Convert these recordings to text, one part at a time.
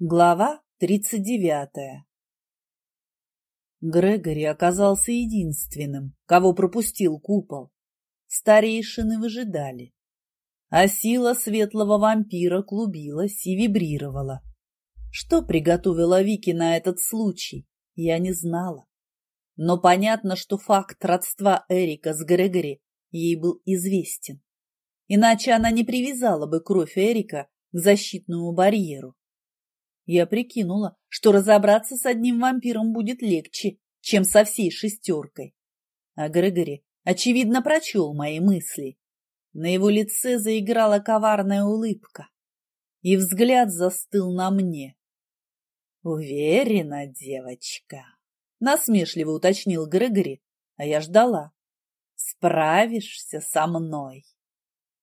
Глава тридцать девятая Грегори оказался единственным, кого пропустил купол. Старейшины выжидали, а сила светлого вампира клубилась и вибрировала. Что приготовила Вики на этот случай, я не знала. Но понятно, что факт родства Эрика с Грегори ей был известен. Иначе она не привязала бы кровь Эрика к защитному барьеру. Я прикинула, что разобраться с одним вампиром будет легче, чем со всей шестеркой. А Грегори, очевидно, прочел мои мысли. На его лице заиграла коварная улыбка, и взгляд застыл на мне. «Уверена, девочка», — насмешливо уточнил Грегори, а я ждала. «Справишься со мной?»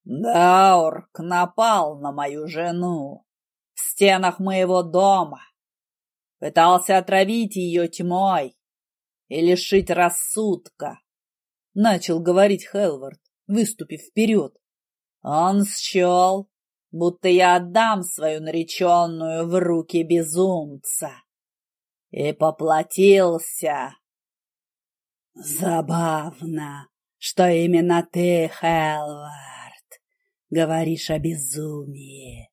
«Даурк напал на мою жену», в стенах моего дома. Пытался отравить ее тьмой и лишить рассудка, — начал говорить Хелвард, выступив вперед. Он счел, будто я отдам свою нареченную в руки безумца. И поплатился. Забавно, что именно ты, Хелвард, говоришь о безумии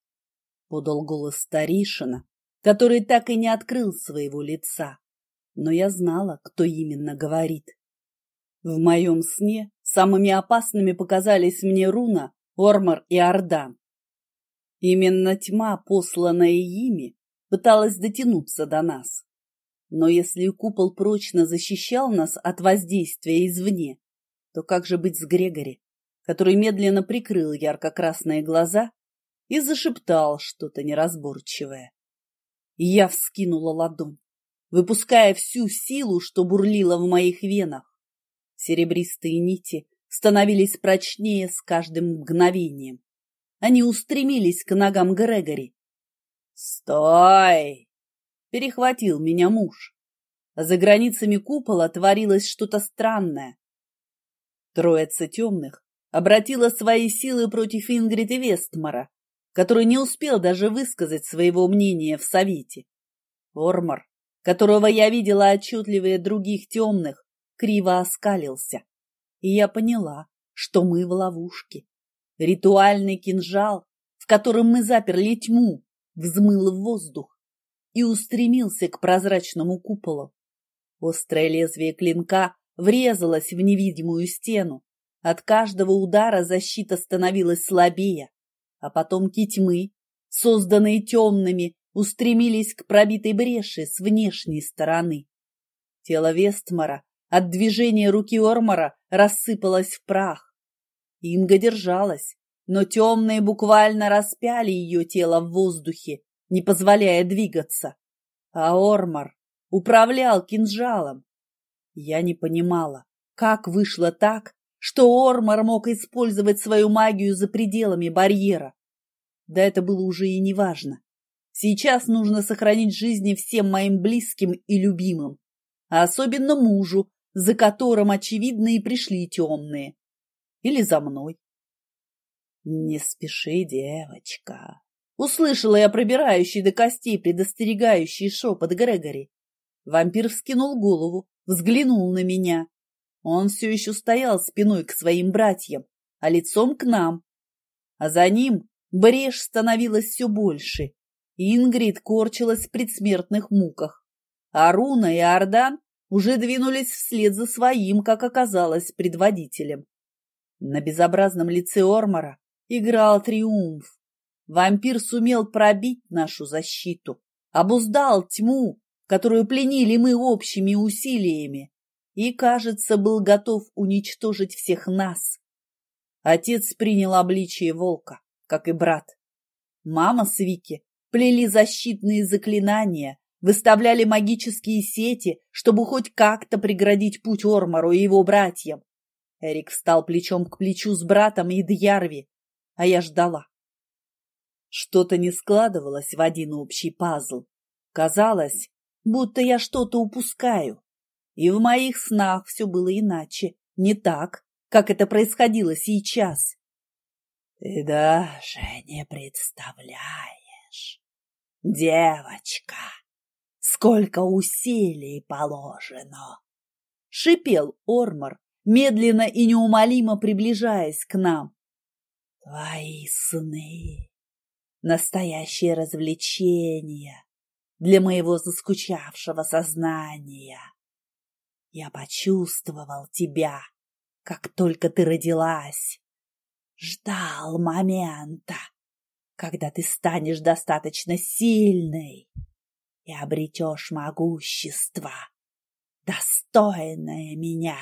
подал голос старейшина, который так и не открыл своего лица. Но я знала, кто именно говорит. В моем сне самыми опасными показались мне Руна, Ормор и Ордан. Именно тьма, посланная ими, пыталась дотянуться до нас. Но если купол прочно защищал нас от воздействия извне, то как же быть с Грегори, который медленно прикрыл ярко-красные глаза и зашептал что-то неразборчивое. Я вскинула ладонь, выпуская всю силу, что бурлила в моих венах. Серебристые нити становились прочнее с каждым мгновением. Они устремились к ногам Грегори. «Стой!» — перехватил меня муж. За границами купола творилось что-то странное. Троица темных обратила свои силы против Ингрид и Вестмара, который не успел даже высказать своего мнения в совете. Ормор, которого я видела отчетливее других темных, криво оскалился. И я поняла, что мы в ловушке. Ритуальный кинжал, в котором мы заперли тьму, взмыл в воздух и устремился к прозрачному куполу. Острое лезвие клинка врезалось в невидимую стену. От каждого удара защита становилась слабее а потомки тьмы, созданные темными, устремились к пробитой бреши с внешней стороны. Тело Вестмара от движения руки Ормора рассыпалось в прах. Инга держалась, но темные буквально распяли ее тело в воздухе, не позволяя двигаться. А Ормор управлял кинжалом. Я не понимала, как вышло так, что Ормор мог использовать свою магию за пределами барьера. Да это было уже и не важно. Сейчас нужно сохранить жизни всем моим близким и любимым, а особенно мужу, за которым, очевидно, и пришли темные. Или за мной. «Не спеши, девочка!» Услышала я пробирающий до костей предостерегающий шепот Грегори. Вампир вскинул голову, взглянул на меня он все еще стоял спиной к своим братьям, а лицом к нам. А за ним брешь становилась все больше. Ингрид корчилась в предсмертных муках. А Руна и Ардан уже двинулись вслед за своим, как оказалось, предводителем. На безобразном лице Ормора играл триумф. Вампир сумел пробить нашу защиту, обуздал тьму, которую пленили мы общими усилиями и, кажется, был готов уничтожить всех нас. Отец принял обличие волка, как и брат. Мама с Вики плели защитные заклинания, выставляли магические сети, чтобы хоть как-то преградить путь Ормору и его братьям. Эрик встал плечом к плечу с братом и Дьярви, а я ждала. Что-то не складывалось в один общий пазл. Казалось, будто я что-то упускаю. И в моих снах все было иначе, не так, как это происходило сейчас. — Ты даже не представляешь, Девочка, сколько усилий положено! Шипел Ормор, медленно и неумолимо приближаясь к нам. Твои сны — настоящее развлечение для моего заскучавшего сознания. Я почувствовал тебя, как только ты родилась. Ждал момента, когда ты станешь достаточно сильной и обретешь могущество, достойное меня.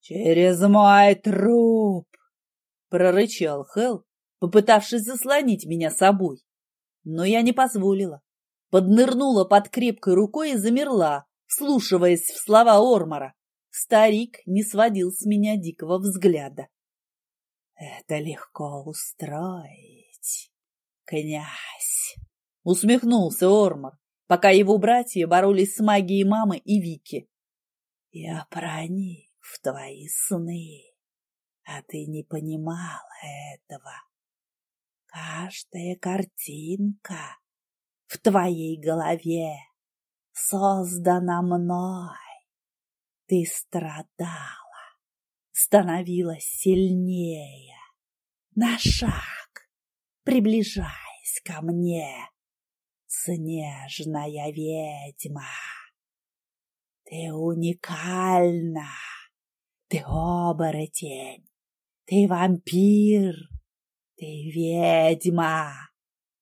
«Через мой труп!» — прорычал Хелл, попытавшись заслонить меня собой. Но я не позволила. Поднырнула под крепкой рукой и замерла, вслушиваясь в слова Ормора. Старик не сводил с меня дикого взгляда. «Это легко устроить, князь!» — усмехнулся Ормор, пока его братья боролись с магией мамы и Вики. «Я проник в твои сны, а ты не понимала этого. Каждая картинка в твоей голове создана мной. Ты страдала, становилась сильнее, на шаг, приближаясь ко мне, снежная ведьма. Ты уникальна, ты оборотень, ты вампир, ты ведьма,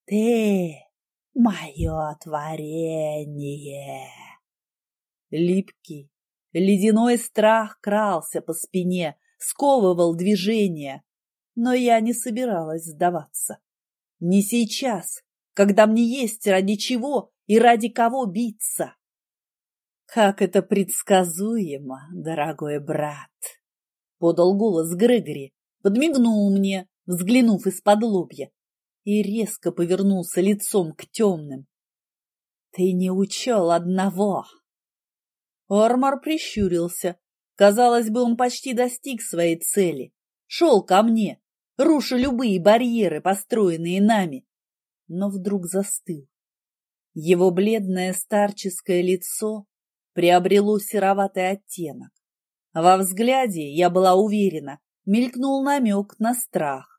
ты мое творение. Липкий, ледяной страх крался по спине, сковывал движение, но я не собиралась сдаваться. Не сейчас, когда мне есть ради чего и ради кого биться. Как это предсказуемо, дорогой брат! Подал голос Грегори, подмигнул мне, взглянув из-под лобья и резко повернулся лицом к темным. «Ты не учел одного!» Ормор прищурился. Казалось бы, он почти достиг своей цели. Шел ко мне, руша любые барьеры, построенные нами. Но вдруг застыл. Его бледное старческое лицо приобрело сероватый оттенок. Во взгляде, я была уверена, мелькнул намек на страх.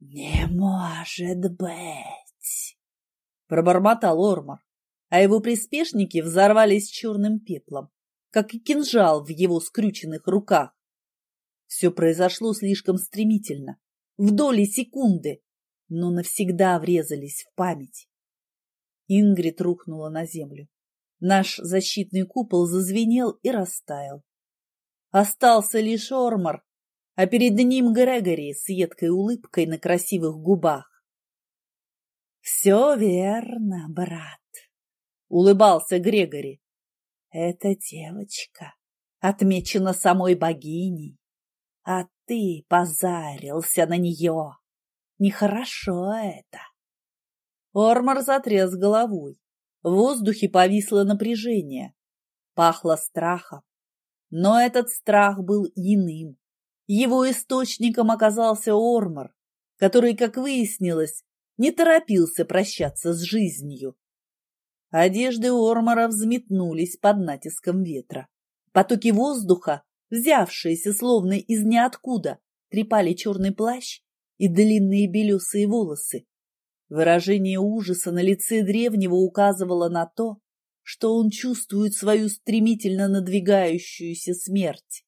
«Не может быть!» — пробормотал Ормор, а его приспешники взорвались черным пеплом, как и кинжал в его скрюченных руках. Все произошло слишком стремительно, в доли секунды, но навсегда врезались в память. Ингрид рухнула на землю. Наш защитный купол зазвенел и растаял. Остался лишь Ормор, а перед ним Грегори с едкой улыбкой на красивых губах. «Все верно, брат», — улыбался Грегори. «Эта девочка отмечена самой богиней, а ты позарился на нее. Нехорошо это». Ормор затряс головой. В воздухе повисло напряжение. Пахло страхом. Но этот страх был иным, его источником оказался Ормор, который, как выяснилось, не торопился прощаться с жизнью. Одежды Ормора взметнулись под натиском ветра. Потоки воздуха, взявшиеся словно из ниоткуда, трепали черный плащ и длинные белесые волосы. Выражение ужаса на лице древнего указывало на то, что он чувствует свою стремительно надвигающуюся смерть.